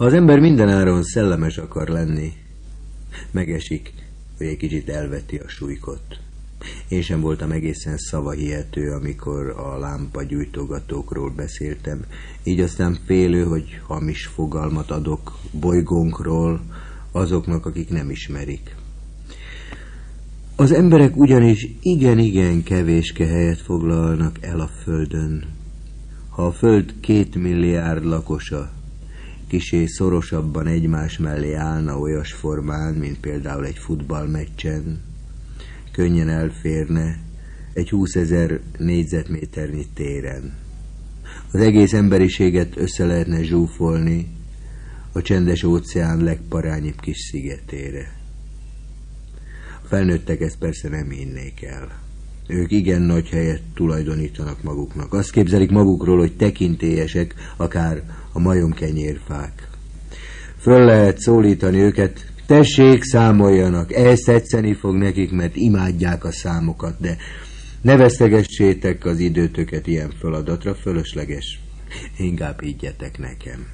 Ha az ember mindenáron szellemes akar lenni, megesik, hogy egy kicsit elveti a súlykot. Én sem voltam egészen szavahihető, amikor a lámpa gyújtogatókról beszéltem, így aztán félő, hogy hamis fogalmat adok bolygónkról azoknak, akik nem ismerik. Az emberek ugyanis igen-igen kevéske helyet foglalnak el a Földön. Ha a Föld két milliárd lakosa kisé szorosabban egymás mellé állna olyas formán, mint például egy futballmeccsen, könnyen elférne egy 20 ezer négyzetméternyi téren. Az egész emberiséget össze lehetne zsúfolni a csendes óceán legparányibb kis szigetére. A felnőttek ezt persze nem hinnék el. Ők igen nagy helyet tulajdonítanak maguknak. Azt képzelik magukról, hogy tekintélyesek, akár a majomkenyérfák. Föl lehet szólítani őket, tessék, számoljanak, ezt tetszeni fog nekik, mert imádják a számokat, de ne vesztegessétek az időtöket ilyen feladatra, fölösleges. Inkább higgyetek nekem.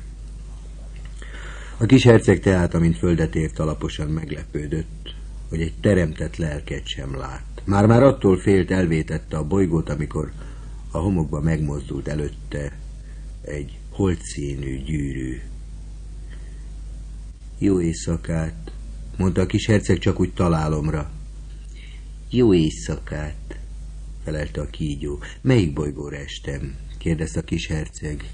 A kis herceg tehát, amint földet ért, alaposan meglepődött, hogy egy teremtett lelket sem lát. Már-már attól félt elvétette a bolygót, amikor a homokba megmozdult előtte egy holtszínű gyűrű. Jó éjszakát, mondta a kis herceg csak úgy találomra. Jó éjszakát, felelte a kígyó. Melyik bolygóra estem? kérdezte a kis herceg.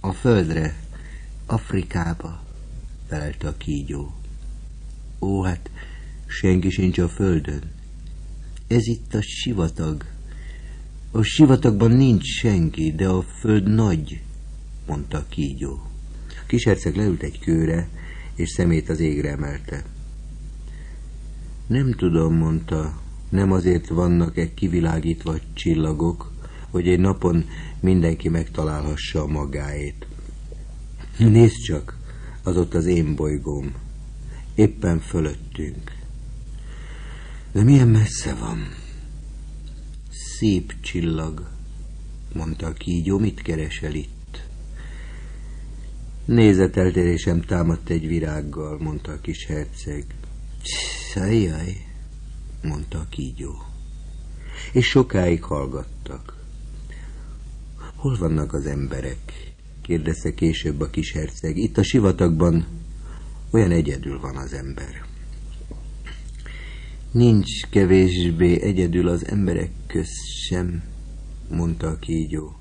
A földre, Afrikába, felelte a kígyó. Ó, hát senki sincs a földön. Ez itt a sivatag. A sivatagban nincs senki, de a föld nagy, mondta kígyó. A kis herceg leült egy kőre, és szemét az égre emelte. Nem tudom, mondta, nem azért vannak-e kivilágítva csillagok, hogy egy napon mindenki megtalálhassa a magáét. Nézd csak, az ott az én bolygóm, éppen fölöttünk. De milyen messze van? Szép csillag, mondta a kígyó, mit keresel itt? Nézeteltérésem támadt egy virággal, mondta a kis herceg. Szajjaj, mondta a kígyó. És sokáig hallgattak. Hol vannak az emberek? kérdezte később a kis herceg. Itt a sivatagban olyan egyedül van az ember. Nincs kevésbé egyedül az emberek köz sem, mondta a kígyó.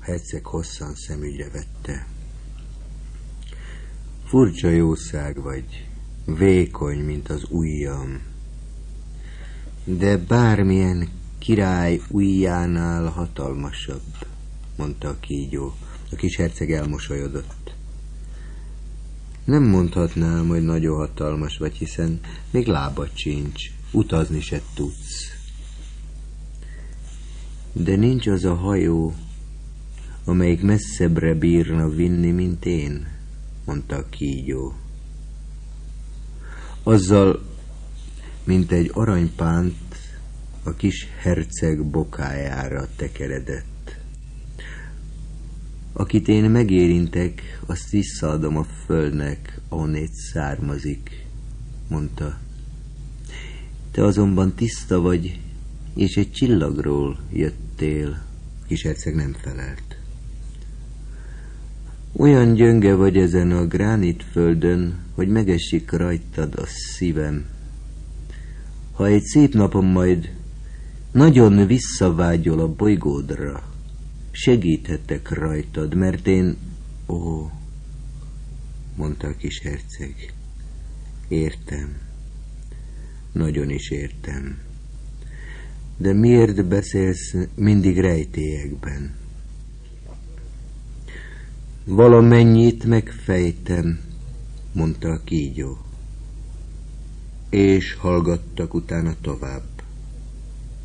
Herceg hosszan szemügyre vette. Furcsa jószág vagy, vékony, mint az ujjam. De bármilyen király ujjánál hatalmasabb, mondta a kígyó. A kis herceg elmosolyodott. Nem mondhatnám, hogy nagyon hatalmas vagy, hiszen még lábad sincs, utazni se tudsz. De nincs az a hajó, amelyik messzebbre bírna vinni, mint én, mondta a kígyó. Azzal, mint egy aranypánt, a kis herceg bokájára tekeredett. Akit én megérintek, azt visszaadom a földnek, ahonnét származik, mondta. Te azonban tiszta vagy, és egy csillagról jöttél. Kis herceg nem felelt. Olyan gyönge vagy ezen a gránit földön, hogy megesik rajtad a szívem. Ha egy szép napon majd nagyon visszavágyol a bolygódra, segíthetek rajtad, mert én... Ó, mondta a kis herceg, értem, nagyon is értem. De miért beszélsz mindig rejtélyekben? Valamennyit megfejtem, mondta a kígyó. És hallgattak utána tovább.